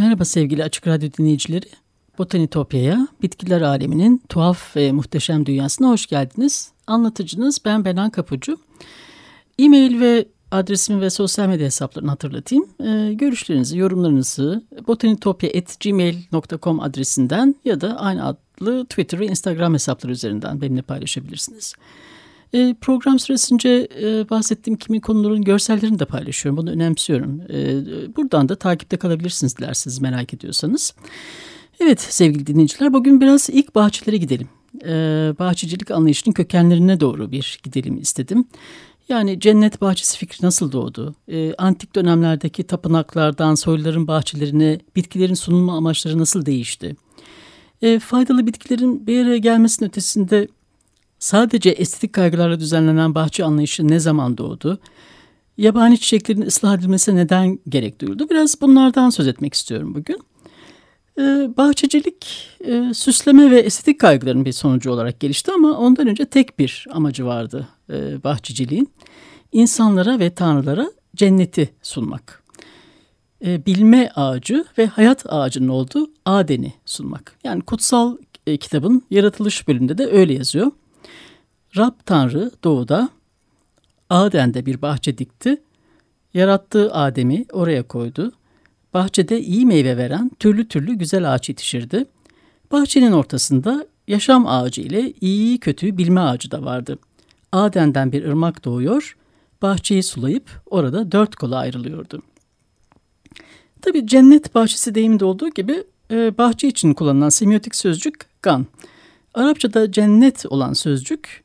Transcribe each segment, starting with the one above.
Merhaba sevgili Açık Radyo dinleyicileri. Botanitopya'ya, bitkiler aleminin tuhaf ve muhteşem dünyasına hoş geldiniz. Anlatıcınız ben Benan Kapucu. E-mail ve adresimi ve sosyal medya hesaplarını hatırlatayım. Ee, görüşlerinizi, yorumlarınızı botanitopya.gmail.com adresinden ya da aynı adlı Twitter ve Instagram hesapları üzerinden benimle paylaşabilirsiniz. E, program süresince e, bahsettiğim kimi konuların görsellerini de paylaşıyorum. Bunu önemsiyorum. E, buradan da takipte kalabilirsiniz dilerseniz merak ediyorsanız. Evet sevgili dinleyiciler bugün biraz ilk bahçelere gidelim. E, bahçecilik anlayışının kökenlerine doğru bir gidelim istedim. Yani cennet bahçesi fikri nasıl doğdu? E, antik dönemlerdeki tapınaklardan soyluların bahçelerine bitkilerin sunulma amaçları nasıl değişti? E, faydalı bitkilerin bir araya gelmesinin ötesinde Sadece estetik kaygılarla düzenlenen bahçe anlayışı ne zaman doğdu? Yabani çiçeklerin ıslah edilmesi neden gerek duyuldu? Biraz bunlardan söz etmek istiyorum bugün. Ee, bahçecilik e, süsleme ve estetik kaygıların bir sonucu olarak gelişti ama ondan önce tek bir amacı vardı e, bahçeciliğin. İnsanlara ve tanrılara cenneti sunmak. E, bilme ağacı ve hayat ağacının olduğu Aden'i sunmak. Yani kutsal kitabın yaratılış bölümünde de öyle yazıyor. Rab Tanrı doğuda Aden'de bir bahçe dikti. Yarattığı Adem'i oraya koydu. Bahçede iyi meyve veren türlü türlü güzel ağaç yetişirdi. Bahçenin ortasında yaşam ağacı ile iyi kötü bilme ağacı da vardı. Aden'den bir ırmak doğuyor, bahçeyi sulayıp orada dört kola ayrılıyordu. Tabi cennet bahçesi deyiminde olduğu gibi e, bahçe için kullanılan semiotik sözcük gan. Arapçada cennet olan sözcük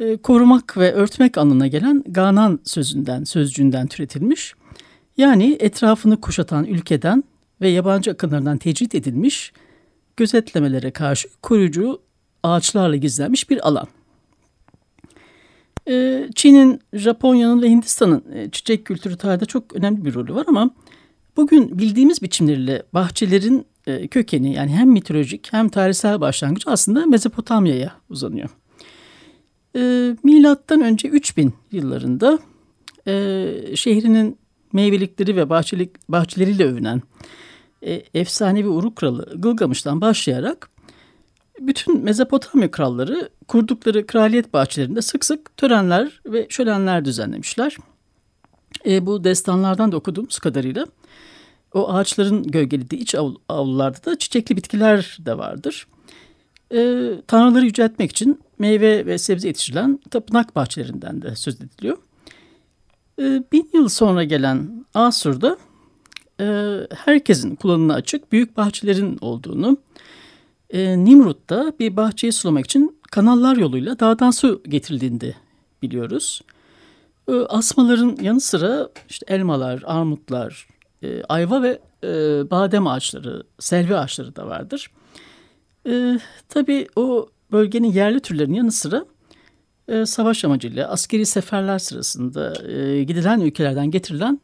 e, korumak ve örtmek anlamına gelen ganan sözünden, sözcüğünden türetilmiş. Yani etrafını kuşatan ülkeden ve yabancı akınlardan tecrit edilmiş, gözetlemelere karşı koruyucu ağaçlarla gizlenmiş bir alan. E, Çin'in, Japonya'nın ve Hindistan'ın e, çiçek kültürü tarihinde çok önemli bir rolü var ama bugün bildiğimiz biçimleriyle bahçelerin kökeni yani hem mitolojik hem tarihsel başlangıcı aslında Mezopotamya'ya uzanıyor. E, milattan önce 3000 yıllarında e, şehrinin meyvelikleri ve bahçelik, bahçeleriyle övünen e, efsanevi Uruk kralı Gılgamış'tan başlayarak bütün Mezopotamya kralları kurdukları kraliyet bahçelerinde sık sık törenler ve şölenler düzenlemişler. E, bu destanlardan da okuduğumuz kadarıyla o ağaçların gölgelediği iç avlularda da çiçekli bitkiler de vardır. E, tanrıları yüceltmek için meyve ve sebze yetiştirilen tapınak bahçelerinden de söz ediliyor. E, bin yıl sonra gelen Asur'da e, herkesin kullanımına açık büyük bahçelerin olduğunu, e, Nimrut'ta bir bahçeyi sulamak için kanallar yoluyla dağdan su getirildiğini biliyoruz. E, asmaların yanı sıra işte elmalar, armutlar, e, ayva ve e, badem ağaçları, selvi ağaçları da vardır. E, tabii o bölgenin yerli türlerinin yanı sıra e, savaş amacıyla askeri seferler sırasında e, gidilen ülkelerden getirilen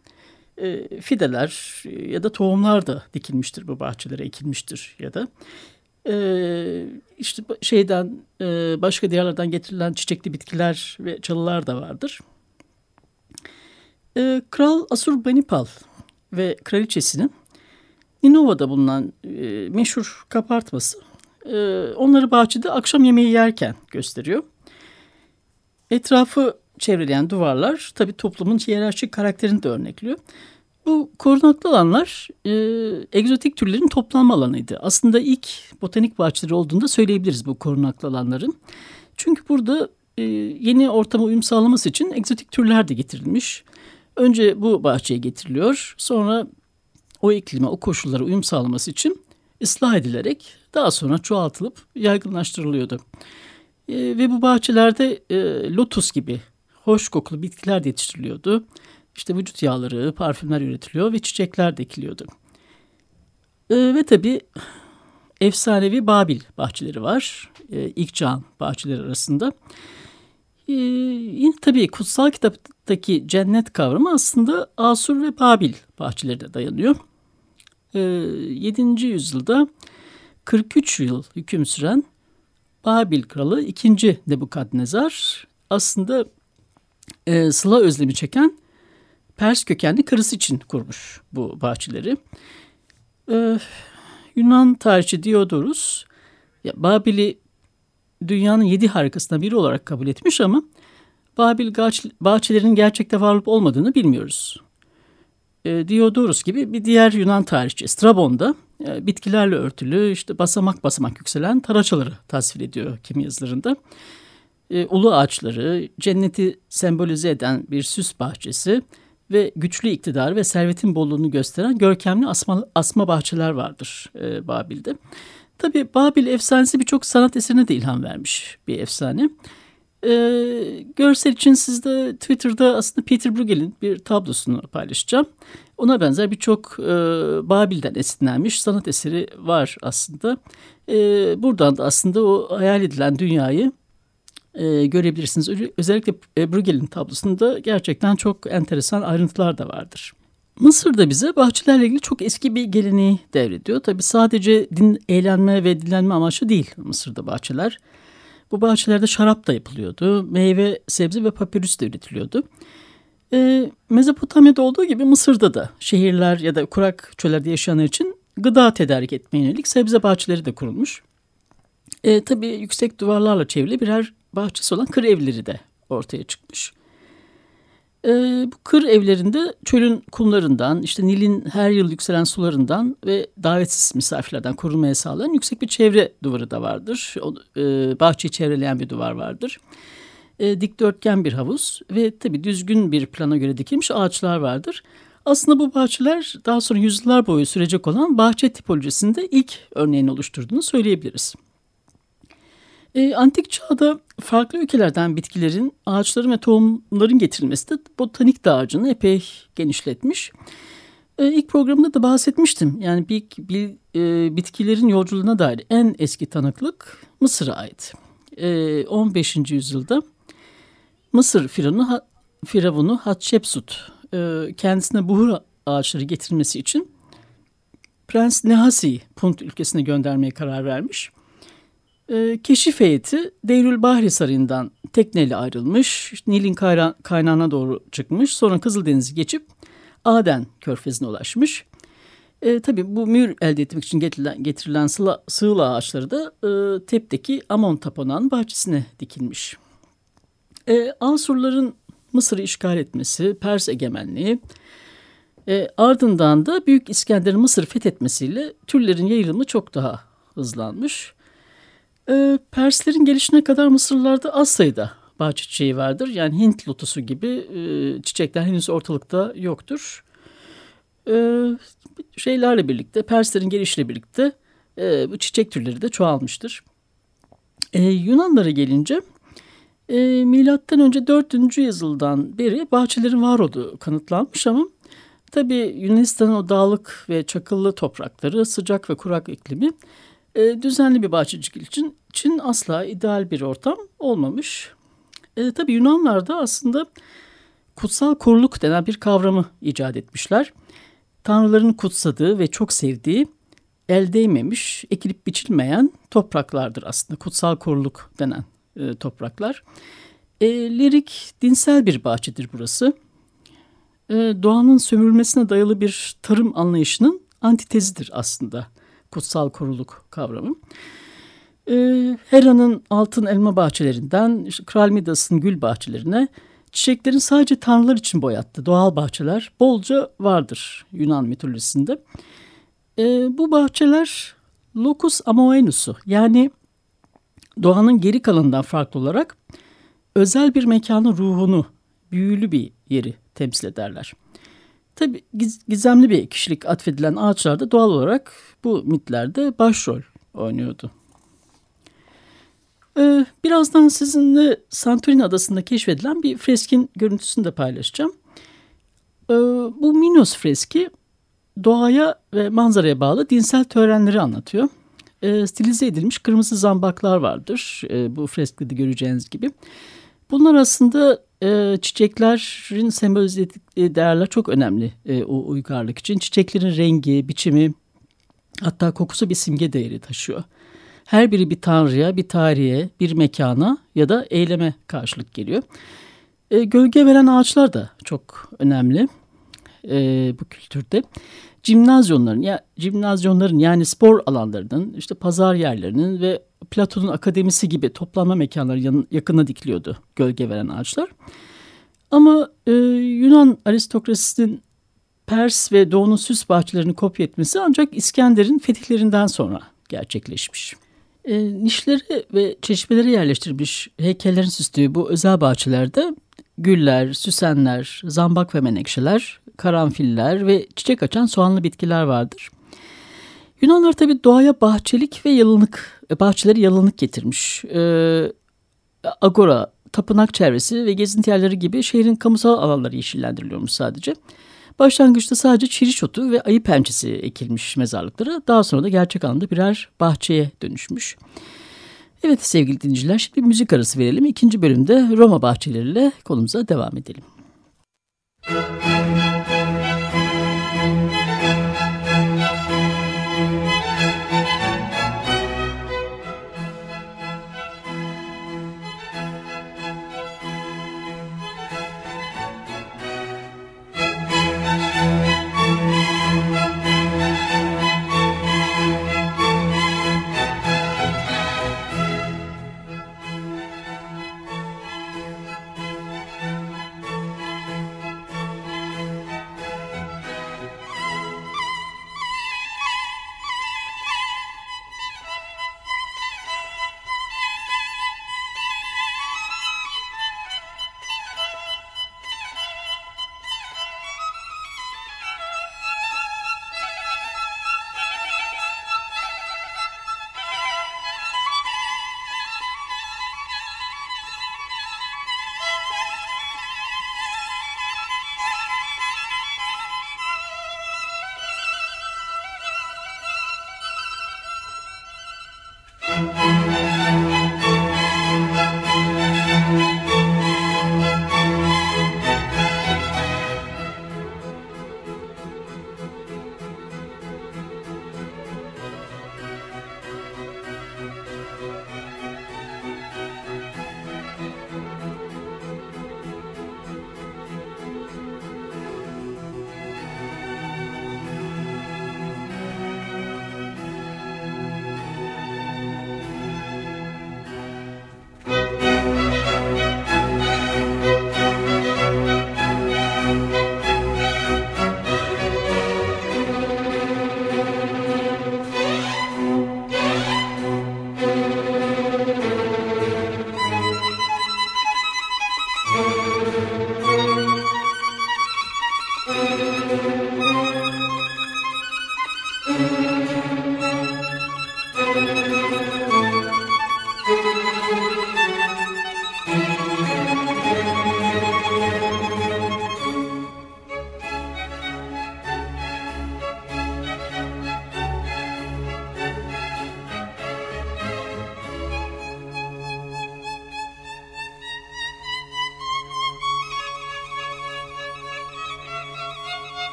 e, fideler ya da tohumlar da dikilmiştir bu bahçelere ekilmiştir ya da e, işte şeyden e, başka diyarlardan getirilen çiçekli bitkiler ve çalılar da vardır. E, Kral Asurbanipal ve kraliçesinin Ninova'da bulunan e, meşhur kapartması e, onları bahçede akşam yemeği yerken gösteriyor. Etrafı çevreleyen duvarlar tabi toplumun hiyerarşik karakterini de örnekliyor. Bu korunaklı alanlar e, egzotik türlerin toplanma alanıydı. Aslında ilk botanik bahçeleri olduğunda söyleyebiliriz bu korunaklı alanların. Çünkü burada e, yeni ortama uyum sağlaması için egzotik türler de getirilmiş. Önce bu bahçeye getiriliyor. Sonra o iklime, o koşullara uyum sağlaması için ıslah edilerek daha sonra çoğaltılıp yaygınlaştırılıyordu. E, ve bu bahçelerde e, lotus gibi hoş kokulu bitkiler de yetiştiriliyordu. İşte vücut yağları, parfümler üretiliyor ve çiçekler de ekiliyordu. E, ve tabii efsanevi Babil bahçeleri var. E, ilk çağın bahçeleri arasında. E, yine tabii kutsal kitaptaki cennet kavramı aslında Asur ve Babil bahçelerine dayanıyor. E, 7. yüzyılda 43 yıl hüküm süren Babil kralı 2. Nebukadnezar aslında e, Sıla özlemi çeken Pers kökenli karısı için kurmuş bu bahçeleri. E, Yunan tarihçi Diodorus ya, Babil'i dünyanın yedi harikasından biri olarak kabul etmiş ama Babil bahçelerinin gerçekte var olup olmadığını bilmiyoruz. E, Diodorus gibi bir diğer Yunan tarihçi Strabon da e, bitkilerle örtülü işte basamak basamak yükselen taraçaları tasvir ediyor kimi yazılarında. E, ulu ağaçları, cenneti sembolize eden bir süs bahçesi ve güçlü iktidar ve servetin bolluğunu gösteren görkemli asma, asma bahçeler vardır e, Babil'de. Tabi Babil efsanesi birçok sanat eserine de ilham vermiş bir efsane. E, görsel için sizde Twitter'da aslında Peter Bruegel'in bir tablosunu paylaşacağım. Ona benzer birçok e, Babil'den esinlenmiş sanat eseri var aslında. E, buradan da aslında o hayal edilen dünyayı e, görebilirsiniz. Özellikle e, Bruegel'in tablosunda gerçekten çok enteresan ayrıntılar da vardır. Mısır'da bize bahçelerle ilgili çok eski bir geleneği devrediyor. Tabi sadece din, eğlenme ve dinlenme amaçlı değil Mısır'da bahçeler. Bu bahçelerde şarap da yapılıyordu. Meyve, sebze ve papirüs de üretiliyordu. E, Mezopotamya'da olduğu gibi Mısır'da da şehirler ya da kurak çöllerde yaşayanlar için gıda tedarik etmeye yönelik sebze bahçeleri de kurulmuş. E, tabii yüksek duvarlarla çevrili birer bahçesi olan kır evleri de ortaya çıkmış. E, bu kır evlerinde çölün kumlarından, işte Nil'in her yıl yükselen sularından ve davetsiz misafirlerden korunmaya sağlayan yüksek bir çevre duvarı da vardır. O, e, bahçeyi çevreleyen bir duvar vardır. E, dikdörtgen bir havuz ve tabii düzgün bir plana göre dikilmiş ağaçlar vardır. Aslında bu bahçeler daha sonra yüzyıllar boyu sürecek olan bahçe tipolojisinde ilk örneğini oluşturduğunu söyleyebiliriz. E, antik çağda farklı ülkelerden bitkilerin, ağaçların ve tohumların getirilmesi de botanik dağarcığını epey genişletmiş. E, ilk programda da bahsetmiştim. Yani bir, bir e, bitkilerin yolculuğuna dair en eski tanıklık Mısır'a ait. E, 15. yüzyılda Mısır firavunu, firavunu Hatshepsut e, kendisine buhur ağaçları getirmesi için Prens Nehasi'yi Punt ülkesine göndermeye karar vermiş. E, keşif heyeti Deyrül Bahri Sarayı'ndan tekneyle ayrılmış. Nil'in kaynağına doğru çıkmış. Sonra Kızıldeniz'i geçip Aden körfezine ulaşmış. E, tabii bu mühür elde etmek için getirilen, getirilen sıla, sığla ağaçları da e, Tep'teki Amon Tapınağı'nın bahçesine dikilmiş. E, Asurların Mısır'ı işgal etmesi, Pers egemenliği, e, ardından da Büyük İskender'in Mısır'ı fethetmesiyle türlerin yayılımı çok daha hızlanmış. E, Perslerin gelişine kadar Mısırlılarda az sayıda bahçe çiçeği vardır. Yani Hint lotusu gibi e, çiçekler henüz ortalıkta yoktur. E, şeylerle birlikte, Perslerin gelişiyle birlikte e, bu çiçek türleri de çoğalmıştır. E, Yunanlara gelince e, milattan önce 4. yüzyıldan beri bahçelerin var olduğu kanıtlanmış ama tabi Yunanistan'ın o dağlık ve çakıllı toprakları, sıcak ve kurak iklimi e, düzenli bir bahçecilik için, için asla ideal bir ortam olmamış. E, tabi Yunanlar da aslında kutsal koruluk denen bir kavramı icat etmişler. Tanrıların kutsadığı ve çok sevdiği el değmemiş, ekilip biçilmeyen topraklardır aslında kutsal koruluk denen e, topraklar. E, lirik, dinsel bir bahçedir burası. E, doğanın sömürülmesine dayalı bir tarım anlayışının antitezidir aslında kutsal koruluk kavramı. E, Hera'nın altın elma bahçelerinden işte Kral Midas'ın gül bahçelerine çiçeklerin sadece tanrılar için boyattığı doğal bahçeler bolca vardır Yunan mitolojisinde. E, bu bahçeler locus amoenus'u yani doğanın geri kalanından farklı olarak özel bir mekanın ruhunu, büyülü bir yeri temsil ederler. Tabi gizemli bir kişilik atfedilen ağaçlar da doğal olarak bu mitlerde başrol oynuyordu. Ee, birazdan sizinle Santorini adasında keşfedilen bir freskin görüntüsünü de paylaşacağım. Ee, bu Minos freski doğaya ve manzaraya bağlı dinsel törenleri anlatıyor. Ee, stilize edilmiş kırmızı zambaklar vardır e, bu freskede göreceğiniz gibi. Bunlar aslında e, çiçeklerin sembolize ettiği değerler çok önemli e, o uygarlık için. Çiçeklerin rengi, biçimi hatta kokusu bir simge değeri taşıyor. Her biri bir tanrıya, bir tarihe, bir mekana ya da eyleme karşılık geliyor. E, gölge veren ağaçlar da çok önemli e, bu kültürde. Cimnazyonların, ya, cimnazyonların yani spor alanlarının, işte pazar yerlerinin ve Platon'un akademisi gibi toplanma mekanları yakına dikiliyordu gölge veren ağaçlar. Ama e, Yunan aristokrasisinin Pers ve Doğu'nun süs bahçelerini kopya etmesi ancak İskender'in fetihlerinden sonra gerçekleşmiş. E, nişleri ve çeşmeleri yerleştirilmiş heykellerin süslüğü bu özel bahçelerde güller, süsenler, zambak ve menekşeler, karanfiller ve çiçek açan soğanlı bitkiler vardır. Yunanlar tabi doğaya bahçelik ve yalınık, e, bahçeleri yalınık getirmiş. Ee, agora, tapınak çevresi ve gezinti yerleri gibi şehrin kamusal alanları yeşillendiriliyormuş sadece. Başlangıçta sadece çiriş otu ve ayı pençesi ekilmiş mezarlıklara. Daha sonra da gerçek anlamda birer bahçeye dönüşmüş. Evet sevgili dinleyiciler şimdi müzik arası verelim. İkinci bölümde Roma bahçeleriyle konumuza devam edelim.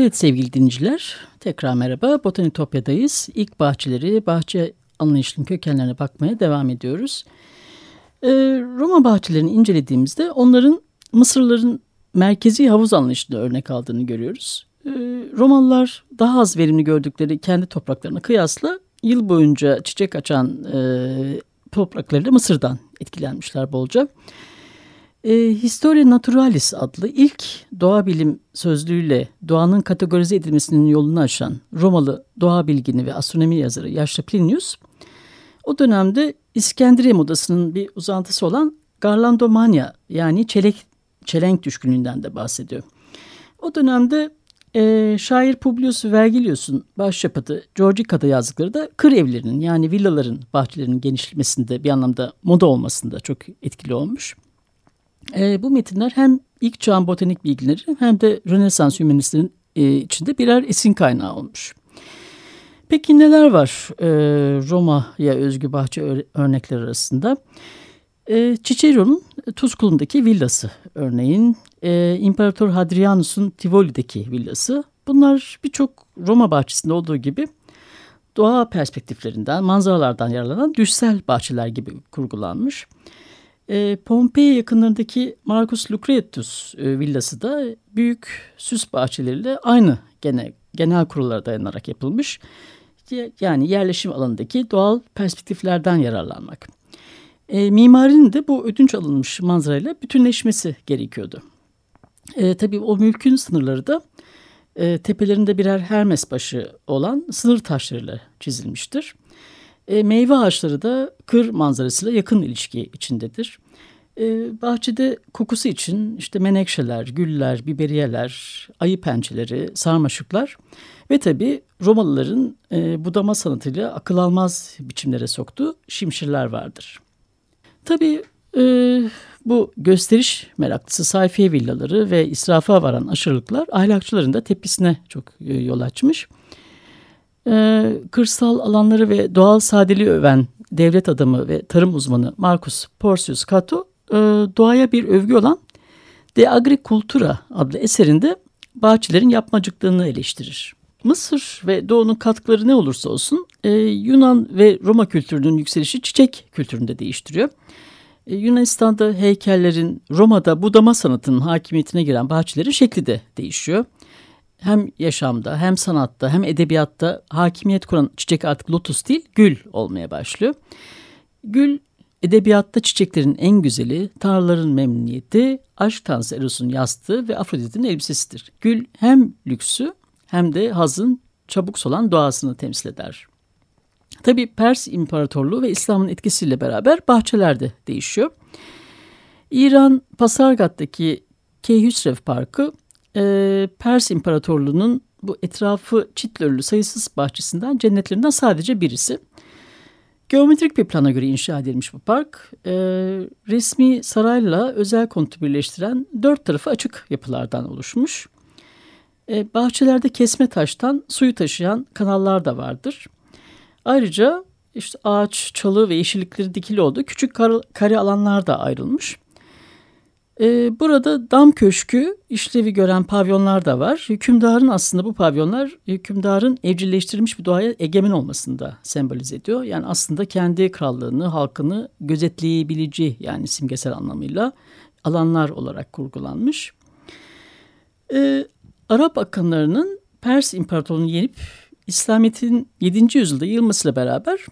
Evet sevgili dinleyiciler, tekrar merhaba. Botanitopya'dayız. İlk bahçeleri, bahçe anlayışının kökenlerine bakmaya devam ediyoruz. Ee, Roma bahçelerini incelediğimizde onların Mısırların merkezi havuz anlayışını örnek aldığını görüyoruz. Ee, Romalılar daha az verimli gördükleri kendi topraklarına kıyasla yıl boyunca çiçek açan e, topraklarıyla Mısır'dan etkilenmişler bolca. E, Historia Naturalis adlı ilk doğa bilim sözlüğüyle doğanın kategorize edilmesinin yolunu açan Romalı doğa bilgini ve astronomi yazarı yaşlı Plinius, o dönemde İskenderiye modasının bir uzantısı olan Garlandomania yani çelek, çelenk düşkünlüğünden de bahsediyor. O dönemde e, şair Publius Vergilius'un başyapıtı Georgica'da yazdıkları da kır evlerinin yani villaların bahçelerinin genişlemesinde bir anlamda moda olmasında çok etkili olmuş. E, bu metinler hem ilk çağın botanik bilgileri hem de Rönesans hümanistlerin e, içinde birer esin kaynağı olmuş. Peki neler var e, Roma'ya özgü bahçe örnekler arasında? E, Cicero'nun Tuzkul'undaki villası örneğin, e, İmparator Hadrianus'un Tivoli'deki villası. Bunlar birçok Roma bahçesinde olduğu gibi doğa perspektiflerinden, manzaralardan yararlanan düşsel bahçeler gibi kurgulanmış. E, Pompei yakınlarındaki Marcus Lucretius e, villası da büyük süs bahçeleriyle aynı gene, genel kurullara dayanarak yapılmış. Yani yerleşim alanındaki doğal perspektiflerden yararlanmak. E, mimarinin de bu ödünç alınmış manzarayla bütünleşmesi gerekiyordu. E, tabii o mülkün sınırları da e, tepelerinde birer Hermes başı olan sınır taşlarıyla çizilmiştir. E, meyve ağaçları da kır manzarasıyla yakın ilişki içindedir. E, bahçede kokusu için işte menekşeler, güller, biberiyeler, ayı pençeleri, sarmaşıklar ve tabii Romalıların e, budama sanatıyla akıl almaz biçimlere soktuğu şimşirler vardır. Tabii e, bu gösteriş meraklısı sayfiye villaları ve israfa varan aşırılıklar ahlakçıların da tepkisine çok e, yol açmış. E, kırsal alanları ve doğal sadeliği öven devlet adamı ve tarım uzmanı Marcus Porcius Cato e, doğaya bir övgü olan De Agricultura adlı eserinde bahçelerin yapmacıklığını eleştirir. Mısır ve Doğu'nun katkıları ne olursa olsun e, Yunan ve Roma kültürünün yükselişi çiçek kültüründe değiştiriyor. E, Yunanistan'da heykellerin, Roma'da budama sanatının hakimiyetine giren bahçelerin şekli de değişiyor. Hem yaşamda hem sanatta hem edebiyatta hakimiyet kuran çiçek artık lotus değil gül olmaya başlıyor. Gül edebiyatta çiçeklerin en güzeli, tanrıların memnuniyeti, aşk tanrısı Eros'un yastığı ve Afrodit'in elbisesidir. Gül hem lüksü hem de hazın çabuk solan doğasını temsil eder. Tabi Pers İmparatorluğu ve İslam'ın etkisiyle beraber bahçeler de değişiyor. İran Pasargat'taki Keyhüsrev Parkı e, Pers İmparatorluğu'nun bu etrafı çitlörlü sayısız bahçesinden cennetlerinden sadece birisi. Geometrik bir plana göre inşa edilmiş bu park. E, resmi sarayla özel konutu birleştiren dört tarafı açık yapılardan oluşmuş. E, bahçelerde kesme taştan suyu taşıyan kanallar da vardır. Ayrıca işte ağaç, çalı ve yeşillikleri dikili olduğu küçük kar, kare alanlar da ayrılmış. Ee, burada dam köşkü işlevi gören pavyonlar da var. Hükümdarın aslında bu pavyonlar hükümdarın evcilleştirilmiş bir doğaya egemen olmasını da sembolize ediyor. Yani aslında kendi krallığını, halkını gözetleyebileceği yani simgesel anlamıyla alanlar olarak kurgulanmış. Ee, Arap akınlarının Pers İmparatorluğu'nu yenip İslamiyet'in 7. yüzyılda yayılmasıyla beraber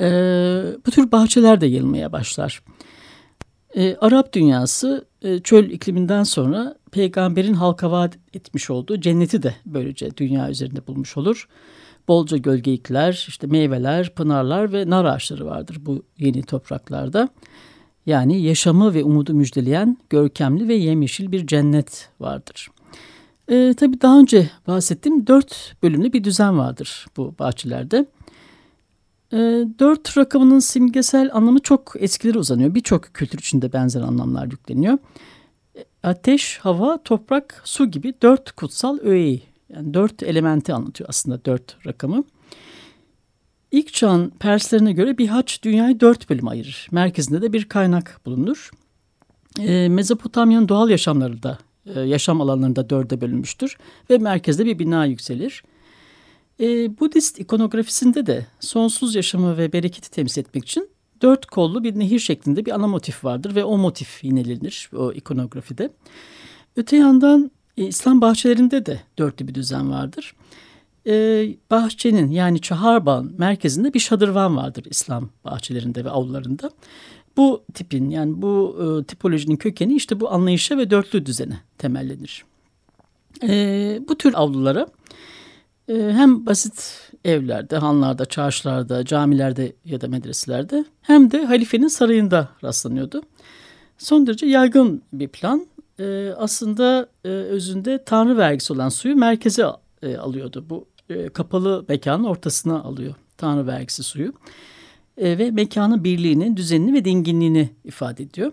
e, bu tür bahçeler de yayılmaya başlar. E, Arap dünyası e, çöl ikliminden sonra peygamberin halka vaat etmiş olduğu cenneti de böylece dünya üzerinde bulmuş olur. Bolca gölgelikler, işte meyveler, pınarlar ve nar ağaçları vardır bu yeni topraklarda. Yani yaşamı ve umudu müjdeleyen görkemli ve yemyeşil bir cennet vardır. E, tabii daha önce bahsettiğim dört bölümlü bir düzen vardır bu bahçelerde. E, dört rakamının simgesel anlamı çok eskileri uzanıyor. Birçok kültür içinde benzer anlamlar yükleniyor. E, ateş, hava, toprak, su gibi dört kutsal öğeyi, yani dört elementi anlatıyor aslında dört rakamı. İlk çağın Perslerine göre bir haç dünyayı dört bölüm ayırır. Merkezinde de bir kaynak bulunur. E, Mezopotamya'nın doğal yaşamları da e, yaşam alanlarında dörde bölünmüştür ve merkezde bir bina yükselir. E, Budist ikonografisinde de sonsuz yaşamı ve bereketi temsil etmek için dört kollu bir nehir şeklinde bir ana motif vardır ve o motif yinelenir o ikonografide. Öte yandan e, İslam bahçelerinde de dörtlü bir düzen vardır. E, bahçenin yani Çaharbağ'ın merkezinde bir şadırvan vardır İslam bahçelerinde ve avlularında. Bu tipin yani bu e, tipolojinin kökeni işte bu anlayışa ve dörtlü düzene temellenir. E, bu tür avlulara hem basit evlerde, hanlarda, çarşılarda, camilerde ya da medreselerde hem de halifenin sarayında rastlanıyordu. Son derece yaygın bir plan. E, aslında e, özünde tanrı vergisi olan suyu merkeze e, alıyordu. Bu e, kapalı mekanın ortasına alıyor tanrı vergisi suyu. Ve mekanın birliğini, düzenini ve dinginliğini ifade ediyor.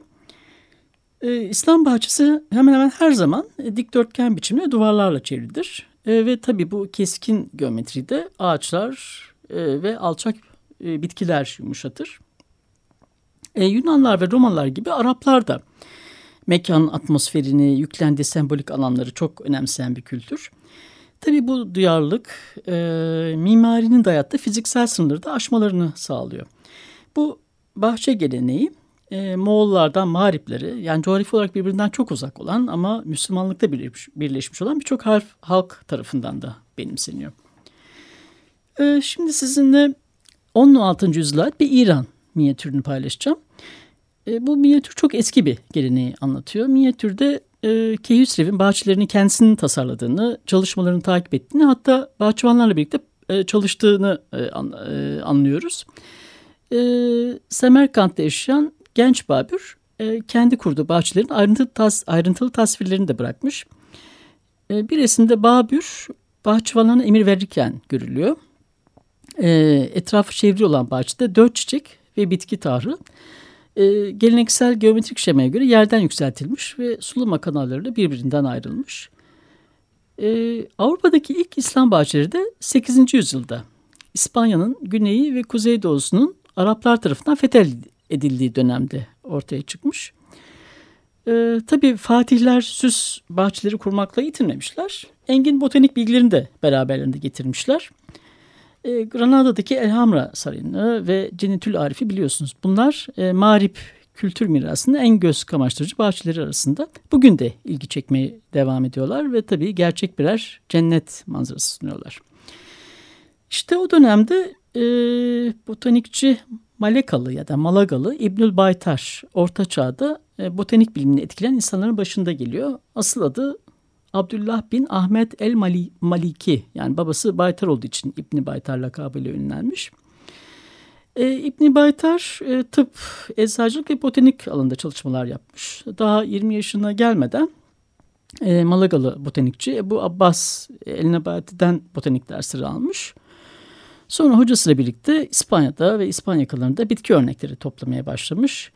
İslam bahçesi hemen hemen her zaman dikdörtgen biçimde duvarlarla çevrilidir. E, ve tabii bu keskin geometride ağaçlar e, ve alçak e, bitkiler yumuşatır. E, Yunanlar ve Romalılar gibi Araplar da mekanın atmosferini, yüklendiği sembolik alanları çok önemseyen bir kültür. Tabii bu duyarlılık e, mimarinin dayattığı fiziksel sınırları da aşmalarını sağlıyor. Bu bahçe geleneği e, Moğollardan Mağripleri yani coğrafi olarak birbirinden çok uzak olan ama Müslümanlıkta birleşmiş, birleşmiş olan birçok halk tarafından da benimseniyor. E, şimdi sizinle 16. yüzyıla bir İran minyatürünü paylaşacağım. E, bu minyatür çok eski bir geleneği anlatıyor. Minyatürde e, Keyhüsrev'in bahçelerini kendisinin tasarladığını, çalışmalarını takip ettiğini hatta bahçıvanlarla birlikte e, çalıştığını e, an, e, anlıyoruz. E, Semerkant'ta yaşayan genç Babür e, kendi kurduğu bahçelerin ayrıntılı, tas, ayrıntılı tasvirlerini de bırakmış. E, bir resimde Babür bahçıvanlarına emir verirken görülüyor. E, etrafı çevrili olan bahçede dört çiçek ve bitki tahrı e, geleneksel geometrik şemaya göre yerden yükseltilmiş ve sulama kanalları birbirinden ayrılmış. E, Avrupa'daki ilk İslam bahçeleri de 8. yüzyılda İspanya'nın güneyi ve kuzeydoğusunun Araplar tarafından fethedildiği dönemde ortaya çıkmış. E, tabii fatihler süs bahçeleri kurmakla yetinmemişler. Engin botanik bilgilerini de beraberlerinde getirmişler. E, Granada'daki Elhamra Sarayı'nı ve Cenetül Arif'i biliyorsunuz. Bunlar e, mağrip kültür mirasının en göz kamaştırıcı bahçeleri arasında. Bugün de ilgi çekmeye devam ediyorlar ve tabii gerçek birer cennet manzarası sunuyorlar. İşte o dönemde e, botanikçi Malekalı ya da Malagalı İbnül Baytar Orta Çağ'da e, botanik bilimini etkileyen insanların başında geliyor. Asıl adı Abdullah bin Ahmet el Maliki yani babası Baytar olduğu için İbni Baytar lakabıyla ünlenmiş. E, İbni Baytar e, tıp, eczacılık ve botanik alanında çalışmalar yapmış. Daha 20 yaşına gelmeden e, Malagalı botanikçi Ebu Abbas El Nebati'den botanik dersleri almış. Sonra hocasıyla birlikte İspanya'da ve İspanya yakınlarında bitki örnekleri toplamaya başlamış.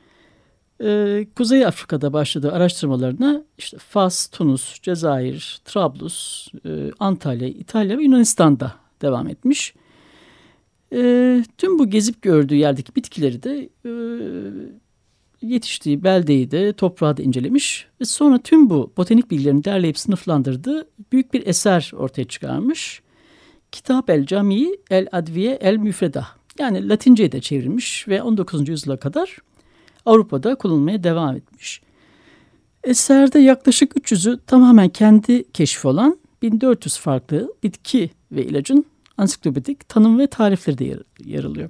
Ee, Kuzey Afrika'da başladığı araştırmalarına işte Fas, Tunus, Cezayir, Trablus, e, Antalya, İtalya ve Yunanistan'da devam etmiş. E, tüm bu gezip gördüğü yerdeki bitkileri de e, yetiştiği beldeyi de toprağı da incelemiş ve sonra tüm bu botanik bilgilerini derleyip sınıflandırdığı büyük bir eser ortaya çıkarmış. Kitap el Camii el Adviye el Müfreda yani Latince'ye de çevrilmiş ve 19. yüzyıla kadar Avrupa'da kullanılmaya devam etmiş. Eserde yaklaşık 300'ü tamamen kendi keşfi olan 1400 farklı bitki ve ilacın ansiklopedik tanım ve tarifleri de yer, yer alıyor.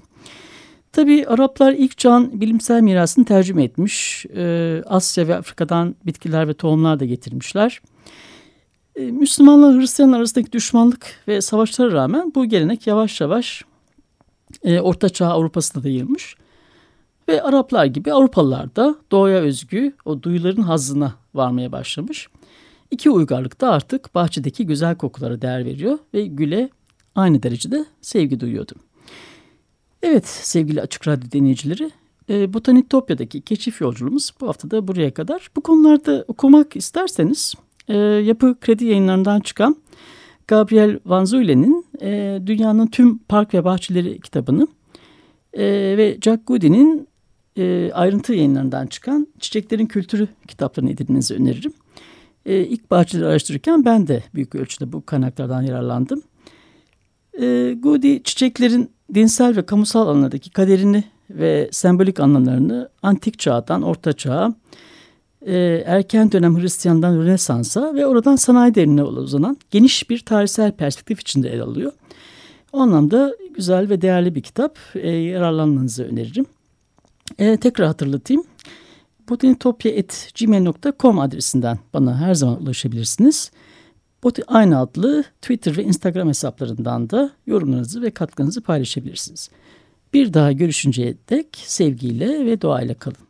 Tabi Araplar ilk can bilimsel mirasını tercüme etmiş. Ee, Asya ve Afrika'dan bitkiler ve tohumlar da getirmişler. Ee, Müslümanlar Hristiyan arasındaki düşmanlık ve savaşlara rağmen bu gelenek yavaş yavaş e, Orta Çağ Avrupa'sına da yayılmış. Ve Araplar gibi Avrupalılar da doğaya özgü o duyuların hazzına varmaya başlamış. İki uygarlık da artık bahçedeki güzel kokulara değer veriyor ve güle aynı derecede sevgi duyuyordu. Evet sevgili Açık Radyo dinleyicileri, e, Botanitopya'daki keşif yolculuğumuz bu hafta da buraya kadar. Bu konularda okumak isterseniz e, Yapı Kredi yayınlarından çıkan Gabriel Van Zuylen'in e, Dünyanın Tüm Park ve Bahçeleri kitabını e, ve Jack Goody'nin e, ayrıntı yayınlarından çıkan Çiçeklerin Kültürü kitaplarını edinmenizi öneririm. E, ilk bahçeleri araştırırken ben de büyük ölçüde bu kaynaklardan yararlandım. E, Goody çiçeklerin dinsel ve kamusal alanlardaki kaderini ve sembolik anlamlarını antik çağdan orta çağa, e, erken dönem Hristiyan'dan Rönesans'a ve oradan sanayi devrine uzanan geniş bir tarihsel perspektif içinde ele alıyor. O anlamda güzel ve değerli bir kitap. E, yararlanmanızı öneririm. E, tekrar hatırlatayım. botanitopya.gmail.com adresinden bana her zaman ulaşabilirsiniz. Aynı adlı Twitter ve Instagram hesaplarından da yorumlarınızı ve katkınızı paylaşabilirsiniz. Bir daha görüşünceye dek sevgiyle ve doğayla kalın.